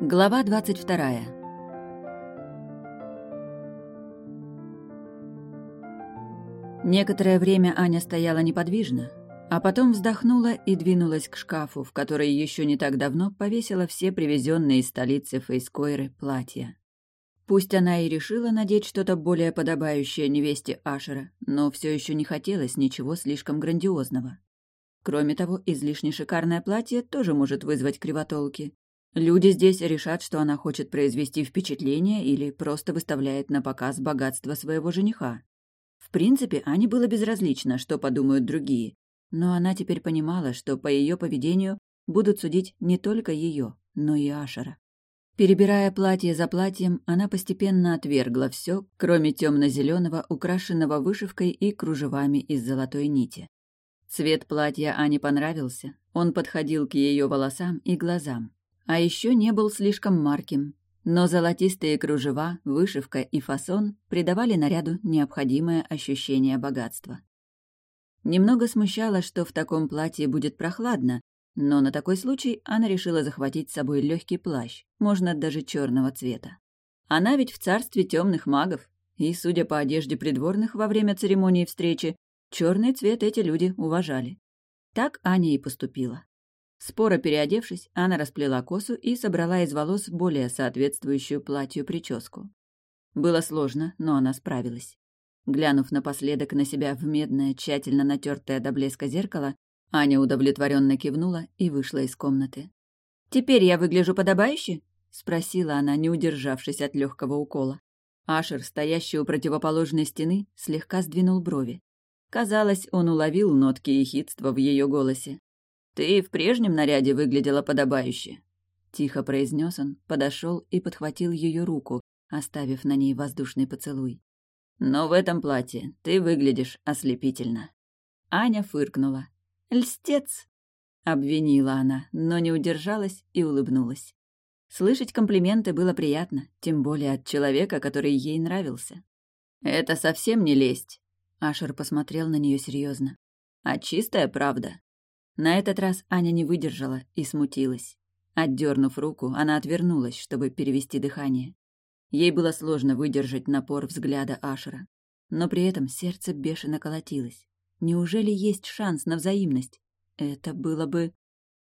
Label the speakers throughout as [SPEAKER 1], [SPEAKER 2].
[SPEAKER 1] Глава двадцать вторая. Некоторое время Аня стояла неподвижно, а потом вздохнула и двинулась к шкафу, в который еще не так давно повесила все привезенные из столицы Фейскойры платья. Пусть она и решила надеть что-то более подобающее невесте Ашера, но все еще не хотелось ничего слишком грандиозного. Кроме того, излишне шикарное платье тоже может вызвать кривотолки. Люди здесь решат, что она хочет произвести впечатление или просто выставляет на показ богатство своего жениха. В принципе, Ане было безразлично, что подумают другие, но она теперь понимала, что по ее поведению будут судить не только ее, но и Ашера. Перебирая платье за платьем, она постепенно отвергла все, кроме темно-зеленого, украшенного вышивкой и кружевами из золотой нити. Цвет платья Ане понравился, он подходил к ее волосам и глазам. А еще не был слишком марким, но золотистые кружева, вышивка и фасон придавали наряду необходимое ощущение богатства. Немного смущало, что в таком платье будет прохладно, но на такой случай она решила захватить с собой легкий плащ, можно даже черного цвета. Она ведь в царстве темных магов, и, судя по одежде придворных во время церемонии встречи, Черный цвет эти люди уважали. Так Аня и поступила. Споро переодевшись, она расплела косу и собрала из волос более соответствующую платью прическу. Было сложно, но она справилась. Глянув напоследок на себя в медное, тщательно натертое до блеска зеркало, Аня удовлетворенно кивнула и вышла из комнаты. «Теперь я выгляжу подобающе?» — спросила она, не удержавшись от легкого укола. Ашер, стоящий у противоположной стены, слегка сдвинул брови. Казалось, он уловил нотки ехидства в ее голосе. «Ты в прежнем наряде выглядела подобающе», — тихо произнес он, подошел и подхватил ее руку, оставив на ней воздушный поцелуй. «Но в этом платье ты выглядишь ослепительно». Аня фыркнула. «Льстец!» — обвинила она, но не удержалась и улыбнулась. Слышать комплименты было приятно, тем более от человека, который ей нравился. «Это совсем не лесть», Ашер посмотрел на нее серьезно. «А чистая правда?» На этот раз Аня не выдержала и смутилась. Отдернув руку, она отвернулась, чтобы перевести дыхание. Ей было сложно выдержать напор взгляда Ашера. Но при этом сердце бешено колотилось. Неужели есть шанс на взаимность? Это было бы...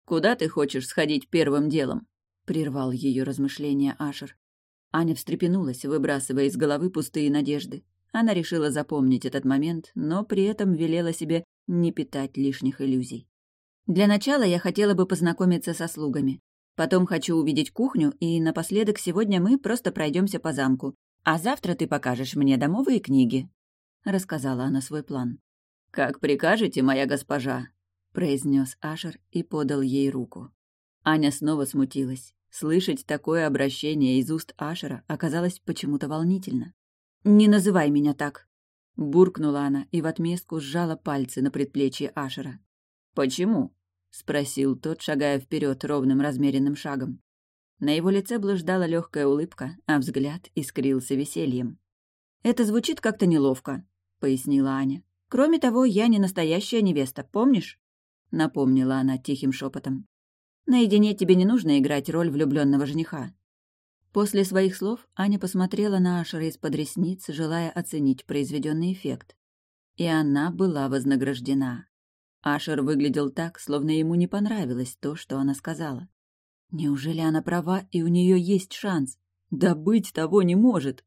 [SPEAKER 1] «Куда ты хочешь сходить первым делом?» — прервал ее размышления Ашер. Аня встрепенулась, выбрасывая из головы пустые надежды. Она решила запомнить этот момент, но при этом велела себе не питать лишних иллюзий. Для начала я хотела бы познакомиться со слугами. Потом хочу увидеть кухню, и напоследок сегодня мы просто пройдемся по замку. А завтра ты покажешь мне домовые книги», — рассказала она свой план. «Как прикажете, моя госпожа», — произнес Ашер и подал ей руку. Аня снова смутилась. Слышать такое обращение из уст Ашера оказалось почему-то волнительно. «Не называй меня так!» Буркнула она и в отместку сжала пальцы на предплечье Ашера. «Почему?» — спросил тот, шагая вперед ровным размеренным шагом. На его лице блуждала легкая улыбка, а взгляд искрился весельем. «Это звучит как-то неловко», — пояснила Аня. «Кроме того, я не настоящая невеста, помнишь?» — напомнила она тихим шепотом. «Наедине тебе не нужно играть роль влюбленного жениха. После своих слов Аня посмотрела на Ашера из-под ресниц, желая оценить произведенный эффект. И она была вознаграждена. Ашер выглядел так, словно ему не понравилось то, что она сказала. Неужели она права, и у нее есть шанс? Да быть того не может.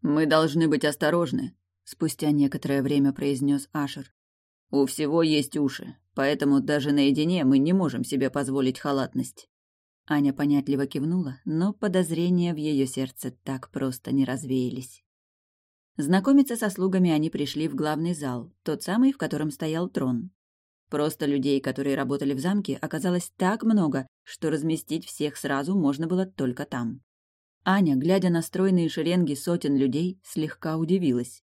[SPEAKER 1] «Мы должны быть осторожны», — спустя некоторое время произнес Ашер. «У всего есть уши, поэтому даже наедине мы не можем себе позволить халатность». Аня понятливо кивнула, но подозрения в ее сердце так просто не развеялись. Знакомиться со слугами они пришли в главный зал, тот самый, в котором стоял трон. Просто людей, которые работали в замке, оказалось так много, что разместить всех сразу можно было только там. Аня, глядя на стройные шеренги сотен людей, слегка удивилась.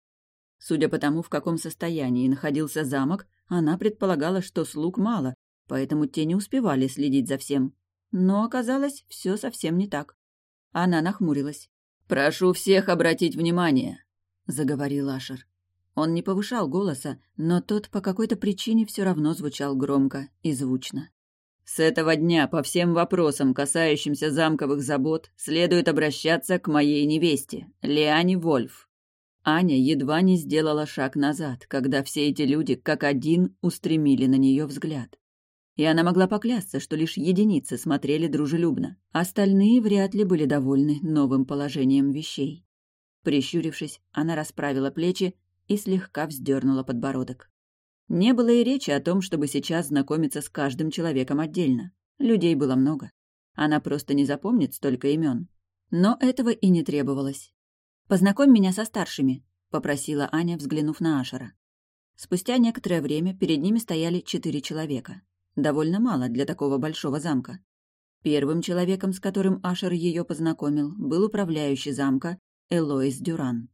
[SPEAKER 1] Судя по тому, в каком состоянии находился замок, она предполагала, что слуг мало, поэтому те не успевали следить за всем. Но оказалось, все совсем не так. Она нахмурилась. «Прошу всех обратить внимание», — заговорил Ашер. Он не повышал голоса, но тот по какой-то причине все равно звучал громко и звучно. С этого дня по всем вопросам, касающимся замковых забот, следует обращаться к моей невесте, Лиане Вольф. Аня едва не сделала шаг назад, когда все эти люди, как один, устремили на нее взгляд. И она могла поклясться, что лишь единицы смотрели дружелюбно, остальные вряд ли были довольны новым положением вещей. Прищурившись, она расправила плечи и слегка вздернула подбородок. Не было и речи о том, чтобы сейчас знакомиться с каждым человеком отдельно. Людей было много. Она просто не запомнит столько имен. Но этого и не требовалось. «Познакомь меня со старшими», — попросила Аня, взглянув на Ашера. Спустя некоторое время перед ними стояли четыре человека. Довольно мало для такого большого замка. Первым человеком, с которым Ашер ее познакомил, был управляющий замка Элоис Дюран.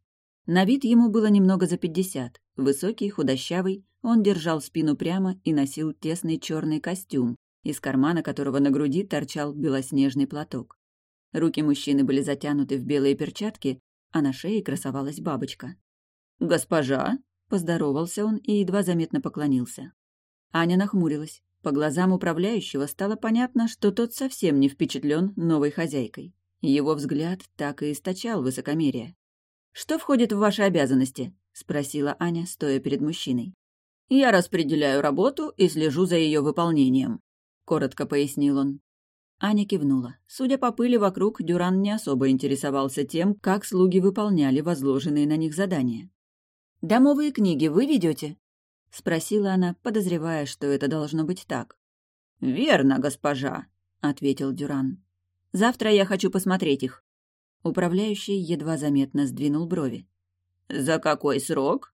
[SPEAKER 1] На вид ему было немного за пятьдесят. Высокий, худощавый, он держал спину прямо и носил тесный черный костюм, из кармана которого на груди торчал белоснежный платок. Руки мужчины были затянуты в белые перчатки, а на шее красовалась бабочка. «Госпожа!» — поздоровался он и едва заметно поклонился. Аня нахмурилась. По глазам управляющего стало понятно, что тот совсем не впечатлен новой хозяйкой. Его взгляд так и источал высокомерие. «Что входит в ваши обязанности?» — спросила Аня, стоя перед мужчиной. «Я распределяю работу и слежу за ее выполнением», — коротко пояснил он. Аня кивнула. Судя по пыли вокруг, Дюран не особо интересовался тем, как слуги выполняли возложенные на них задания. «Домовые книги вы ведете? спросила она, подозревая, что это должно быть так. «Верно, госпожа», — ответил Дюран. «Завтра я хочу посмотреть их». Управляющий едва заметно сдвинул брови. «За какой срок?»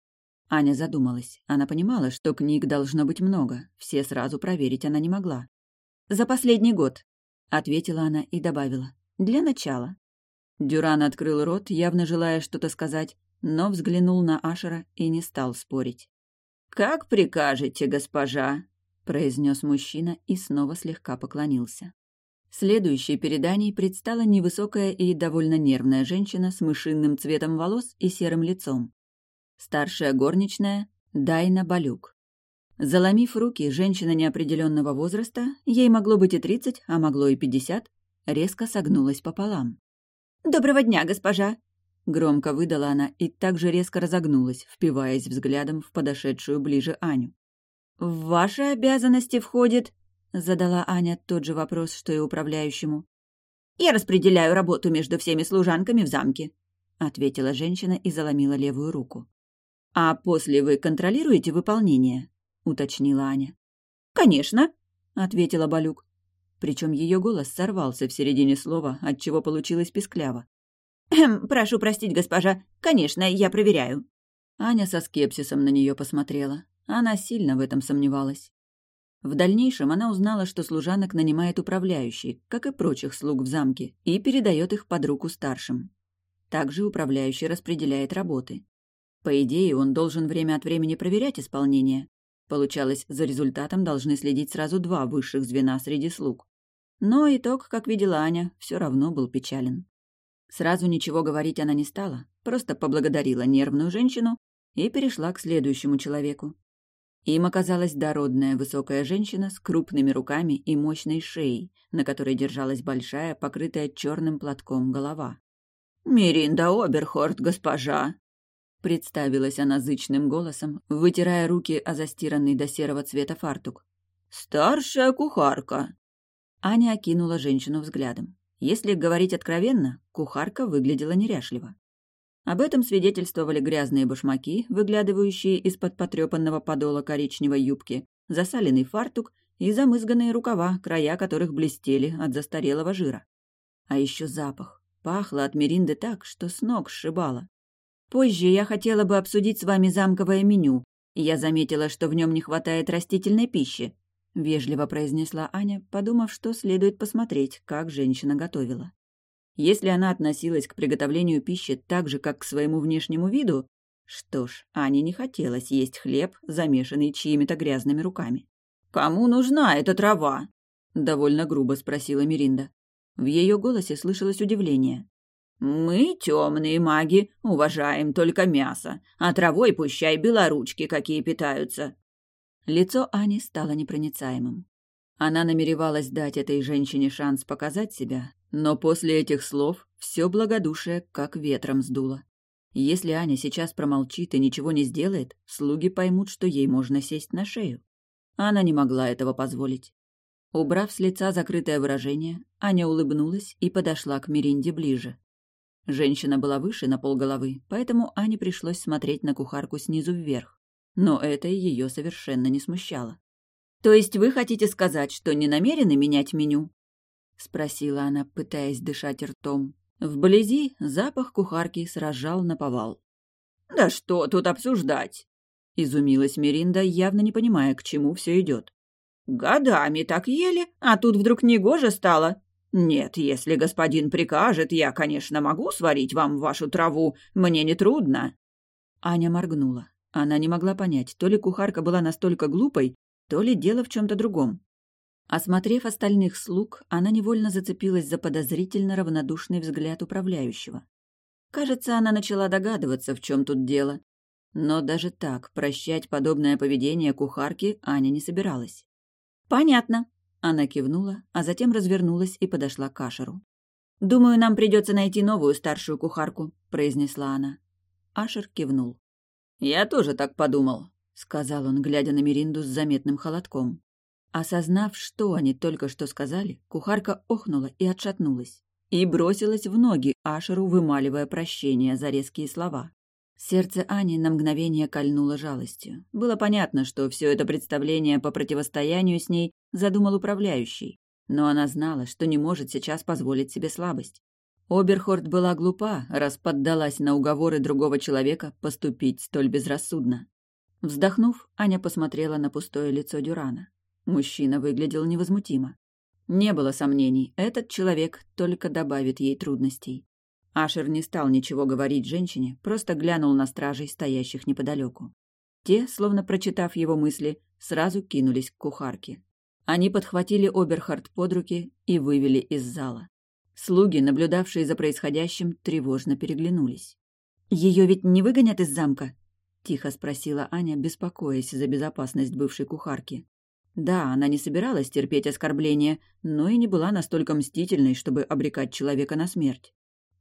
[SPEAKER 1] Аня задумалась. Она понимала, что книг должно быть много. Все сразу проверить она не могла. «За последний год», — ответила она и добавила. «Для начала». Дюран открыл рот, явно желая что-то сказать, но взглянул на Ашера и не стал спорить. «Как прикажете, госпожа», — произнес мужчина и снова слегка поклонился. Следующей перед Аней предстала невысокая и довольно нервная женщина с мышинным цветом волос и серым лицом. Старшая горничная Дайна Балюк. Заломив руки, женщина неопределенного возраста, ей могло быть и тридцать, а могло и пятьдесят, резко согнулась пополам. «Доброго дня, госпожа!» Громко выдала она и также резко разогнулась, впиваясь взглядом в подошедшую ближе Аню. «В ваши обязанности входит...» — задала Аня тот же вопрос, что и управляющему. «Я распределяю работу между всеми служанками в замке», — ответила женщина и заломила левую руку. «А после вы контролируете выполнение?» — уточнила Аня. «Конечно», — ответила Балюк. Причем ее голос сорвался в середине слова, отчего получилось пискляво. «Эм, «Прошу простить, госпожа. Конечно, я проверяю». Аня со скепсисом на нее посмотрела. Она сильно в этом сомневалась. В дальнейшем она узнала, что служанок нанимает управляющий, как и прочих слуг в замке, и передает их под руку старшим. Также управляющий распределяет работы. По идее, он должен время от времени проверять исполнение. Получалось, за результатом должны следить сразу два высших звена среди слуг. Но итог, как видела Аня, все равно был печален. Сразу ничего говорить она не стала, просто поблагодарила нервную женщину и перешла к следующему человеку. Им оказалась дородная высокая женщина с крупными руками и мощной шеей, на которой держалась большая, покрытая черным платком голова. «Миринда Оберхорд, госпожа!» Представилась она зычным голосом, вытирая руки о застиранный до серого цвета фартук. «Старшая кухарка!» Аня окинула женщину взглядом. Если говорить откровенно, кухарка выглядела неряшливо. Об этом свидетельствовали грязные башмаки, выглядывающие из-под потрепанного подола коричневой юбки, засаленный фартук и замызганные рукава, края которых блестели от застарелого жира. А еще запах. Пахло от меринды так, что с ног сшибало. Позже я хотела бы обсудить с вами замковое меню. Я заметила, что в нем не хватает растительной пищи, — вежливо произнесла Аня, подумав, что следует посмотреть, как женщина готовила. Если она относилась к приготовлению пищи так же, как к своему внешнему виду, что ж, Ане не хотелось есть хлеб, замешанный чьими-то грязными руками. «Кому нужна эта трава?» — довольно грубо спросила Миринда. В ее голосе слышалось удивление. «Мы, темные маги, уважаем только мясо, а травой пущай белоручки какие питаются. Лицо Ани стало непроницаемым. Она намеревалась дать этой женщине шанс показать себя, но после этих слов все благодушие как ветром сдуло. Если Аня сейчас промолчит и ничего не сделает, слуги поймут, что ей можно сесть на шею. Она не могла этого позволить. Убрав с лица закрытое выражение, Аня улыбнулась и подошла к Миринде ближе. Женщина была выше на полголовы, поэтому Ане пришлось смотреть на кухарку снизу вверх. Но это ее совершенно не смущало. «То есть вы хотите сказать, что не намерены менять меню?» — спросила она, пытаясь дышать ртом. Вблизи запах кухарки сражал на повал. «Да что тут обсуждать?» — изумилась Меринда, явно не понимая, к чему все идет. «Годами так ели, а тут вдруг негоже стало. Нет, если господин прикажет, я, конечно, могу сварить вам вашу траву, мне не трудно». Аня моргнула. Она не могла понять, то ли кухарка была настолько глупой, то ли дело в чем-то другом. Осмотрев остальных слуг, она невольно зацепилась за подозрительно равнодушный взгляд управляющего. Кажется, она начала догадываться, в чем тут дело. Но даже так прощать подобное поведение кухарки Аня не собиралась. «Понятно», — она кивнула, а затем развернулась и подошла к Ашеру. «Думаю, нам придется найти новую старшую кухарку», — произнесла она. Ашер кивнул. «Я тоже так подумал», — сказал он, глядя на Миринду с заметным холодком. Осознав, что они только что сказали, кухарка охнула и отшатнулась. И бросилась в ноги Ашеру, вымаливая прощение за резкие слова. Сердце Ани на мгновение кольнуло жалостью. Было понятно, что все это представление по противостоянию с ней задумал управляющий, но она знала, что не может сейчас позволить себе слабость. Оберхорд была глупа, раз поддалась на уговоры другого человека поступить столь безрассудно. Вздохнув, Аня посмотрела на пустое лицо Дюрана. Мужчина выглядел невозмутимо. Не было сомнений, этот человек только добавит ей трудностей. Ашер не стал ничего говорить женщине, просто глянул на стражей, стоящих неподалеку. Те, словно прочитав его мысли, сразу кинулись к кухарке. Они подхватили Оберхард под руки и вывели из зала. Слуги, наблюдавшие за происходящим, тревожно переглянулись. «Ее ведь не выгонят из замка?» — тихо спросила Аня, беспокоясь за безопасность бывшей кухарки. Да, она не собиралась терпеть оскорбления, но и не была настолько мстительной, чтобы обрекать человека на смерть.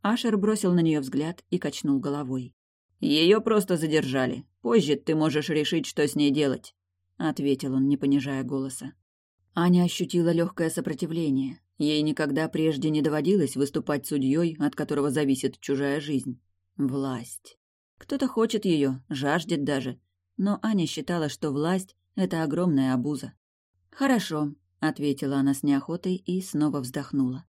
[SPEAKER 1] Ашер бросил на нее взгляд и качнул головой. Ее просто задержали. Позже ты можешь решить, что с ней делать, ответил он, не понижая голоса. Аня ощутила легкое сопротивление. Ей никогда прежде не доводилось выступать судьей, от которого зависит чужая жизнь. Власть. Кто-то хочет ее, жаждет даже. Но Аня считала, что власть — это огромная обуза. «Хорошо», — ответила она с неохотой и снова вздохнула.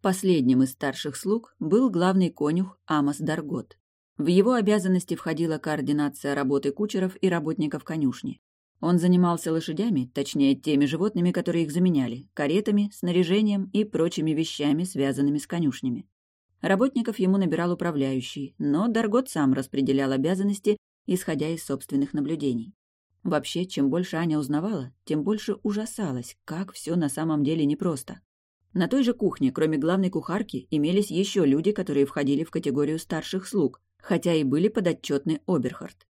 [SPEAKER 1] Последним из старших слуг был главный конюх Амос Даргот. В его обязанности входила координация работы кучеров и работников конюшни. Он занимался лошадями, точнее, теми животными, которые их заменяли, каретами, снаряжением и прочими вещами, связанными с конюшнями. Работников ему набирал управляющий, но Даргот сам распределял обязанности, исходя из собственных наблюдений. Вообще, чем больше Аня узнавала, тем больше ужасалась, как все на самом деле непросто. На той же кухне, кроме главной кухарки, имелись еще люди, которые входили в категорию старших слуг, хотя и были подотчетны Оберхард.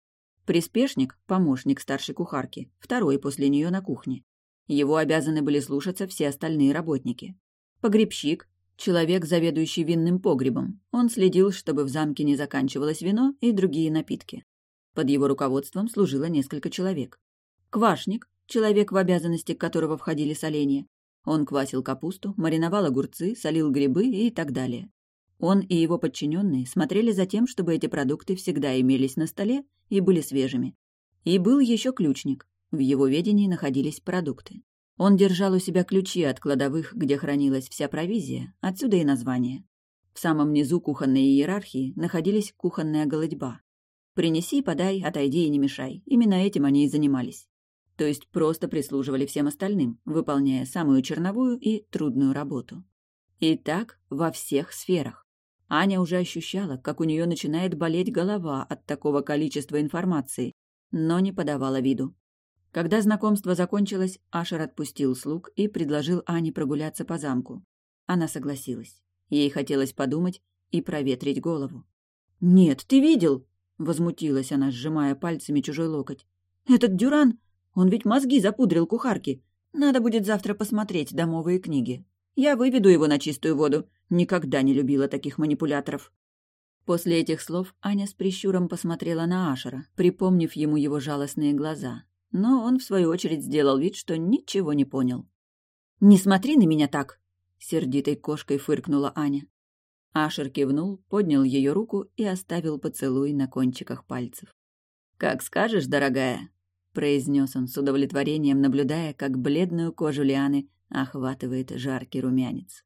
[SPEAKER 1] Приспешник – помощник старшей кухарки, второй после нее на кухне. Его обязаны были слушаться все остальные работники. Погребщик – человек, заведующий винным погребом. Он следил, чтобы в замке не заканчивалось вино и другие напитки. Под его руководством служило несколько человек. Квашник, человек, в обязанности которого входили соленья. Он квасил капусту, мариновал огурцы, солил грибы и так далее. Он и его подчиненные смотрели за тем, чтобы эти продукты всегда имелись на столе и были свежими. И был еще ключник. В его ведении находились продукты. Он держал у себя ключи от кладовых, где хранилась вся провизия, отсюда и название. В самом низу кухонной иерархии находились кухонная голодьба, Принеси, подай, отойди и не мешай. Именно этим они и занимались. То есть просто прислуживали всем остальным, выполняя самую черновую и трудную работу. И так во всех сферах. Аня уже ощущала, как у нее начинает болеть голова от такого количества информации, но не подавала виду. Когда знакомство закончилось, Ашер отпустил слуг и предложил Ане прогуляться по замку. Она согласилась. Ей хотелось подумать и проветрить голову. «Нет, ты видел?» Возмутилась она, сжимая пальцами чужой локоть. «Этот Дюран, он ведь мозги запудрил кухарке. Надо будет завтра посмотреть домовые книги. Я выведу его на чистую воду. Никогда не любила таких манипуляторов». После этих слов Аня с прищуром посмотрела на Ашера, припомнив ему его жалостные глаза. Но он, в свою очередь, сделал вид, что ничего не понял. «Не смотри на меня так!» — сердитой кошкой фыркнула Аня. Ашер кивнул, поднял ее руку и оставил поцелуй на кончиках пальцев. «Как скажешь, дорогая», — произнес он с удовлетворением, наблюдая, как бледную кожу Лианы охватывает жаркий румянец.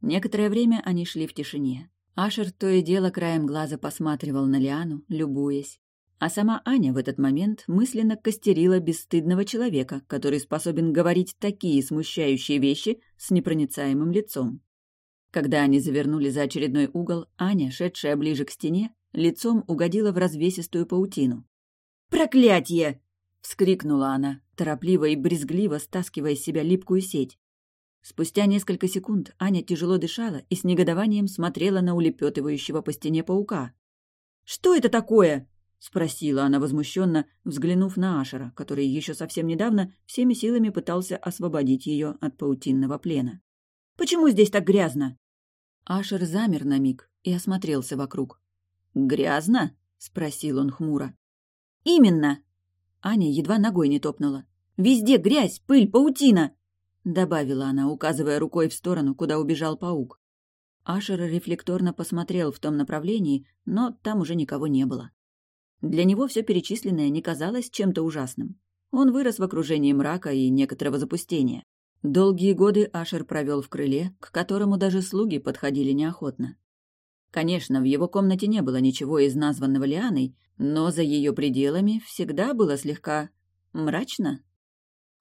[SPEAKER 1] Некоторое время они шли в тишине. Ашер то и дело краем глаза посматривал на Лиану, любуясь. А сама Аня в этот момент мысленно костерила бесстыдного человека, который способен говорить такие смущающие вещи с непроницаемым лицом. Когда они завернули за очередной угол, Аня, шедшая ближе к стене, лицом угодила в развесистую паутину. «Проклятье!» — вскрикнула она, торопливо и брезгливо стаскивая с себя липкую сеть. Спустя несколько секунд Аня тяжело дышала и с негодованием смотрела на улепетывающего по стене паука. «Что это такое?» — спросила она возмущенно, взглянув на Ашера, который еще совсем недавно всеми силами пытался освободить ее от паутинного плена. «Почему здесь так грязно?» Ашер замер на миг и осмотрелся вокруг. «Грязно?» — спросил он хмуро. «Именно!» Аня едва ногой не топнула. «Везде грязь, пыль, паутина!» — добавила она, указывая рукой в сторону, куда убежал паук. Ашер рефлекторно посмотрел в том направлении, но там уже никого не было. Для него все перечисленное не казалось чем-то ужасным. Он вырос в окружении мрака и некоторого запустения. Долгие годы Ашер провел в крыле, к которому даже слуги подходили неохотно. Конечно, в его комнате не было ничего из названного Лианой, но за ее пределами всегда было слегка мрачно.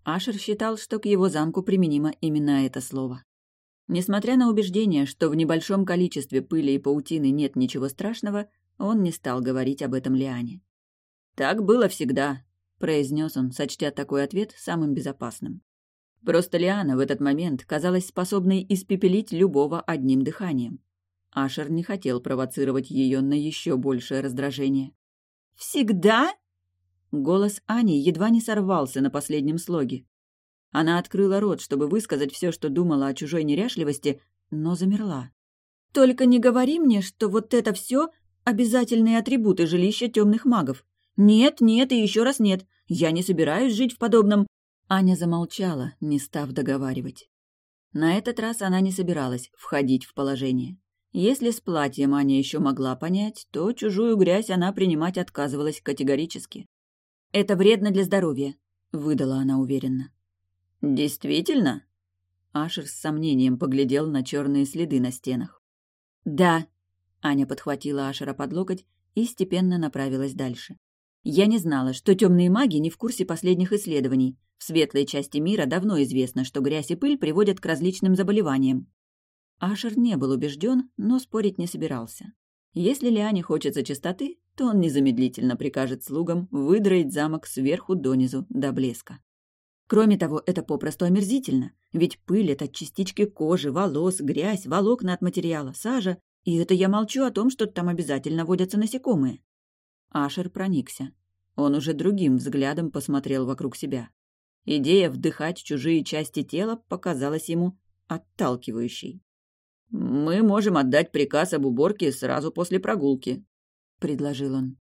[SPEAKER 1] Ашер считал, что к его замку применимо именно это слово. Несмотря на убеждение, что в небольшом количестве пыли и паутины нет ничего страшного, он не стал говорить об этом Лиане. «Так было всегда», — произнес он, сочтя такой ответ самым безопасным. Просто Лиана в этот момент казалась способной испепелить любого одним дыханием. Ашер не хотел провоцировать ее на еще большее раздражение. «Всегда?» Голос Ани едва не сорвался на последнем слоге. Она открыла рот, чтобы высказать все, что думала о чужой неряшливости, но замерла. «Только не говори мне, что вот это все обязательные атрибуты жилища темных магов. Нет, нет и еще раз нет. Я не собираюсь жить в подобном...» Аня замолчала, не став договаривать. На этот раз она не собиралась входить в положение. Если с платьем Аня еще могла понять, то чужую грязь она принимать отказывалась категорически. «Это вредно для здоровья», — выдала она уверенно. «Действительно?» Ашер с сомнением поглядел на черные следы на стенах. «Да», — Аня подхватила Ашера под локоть и степенно направилась дальше. «Я не знала, что темные маги не в курсе последних исследований. В светлой части мира давно известно, что грязь и пыль приводят к различным заболеваниям». Ашер не был убежден, но спорить не собирался. Если Лиане хочется чистоты, то он незамедлительно прикажет слугам выдроить замок сверху донизу до блеска. Кроме того, это попросту омерзительно, ведь пыль — это частички кожи, волос, грязь, волокна от материала, сажа, и это я молчу о том, что там обязательно водятся насекомые. Ашер проникся. Он уже другим взглядом посмотрел вокруг себя. Идея вдыхать чужие части тела показалась ему отталкивающей. «Мы можем отдать приказ об уборке сразу после прогулки», — предложил он.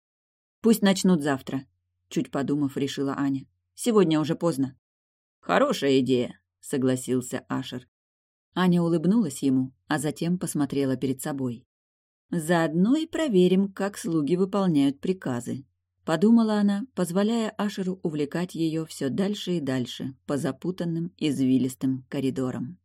[SPEAKER 1] «Пусть начнут завтра», — чуть подумав, решила Аня. «Сегодня уже поздно». «Хорошая идея», — согласился Ашер. Аня улыбнулась ему, а затем посмотрела перед собой. «Заодно и проверим, как слуги выполняют приказы», — подумала она, позволяя Ашеру увлекать ее все дальше и дальше по запутанным извилистым коридорам.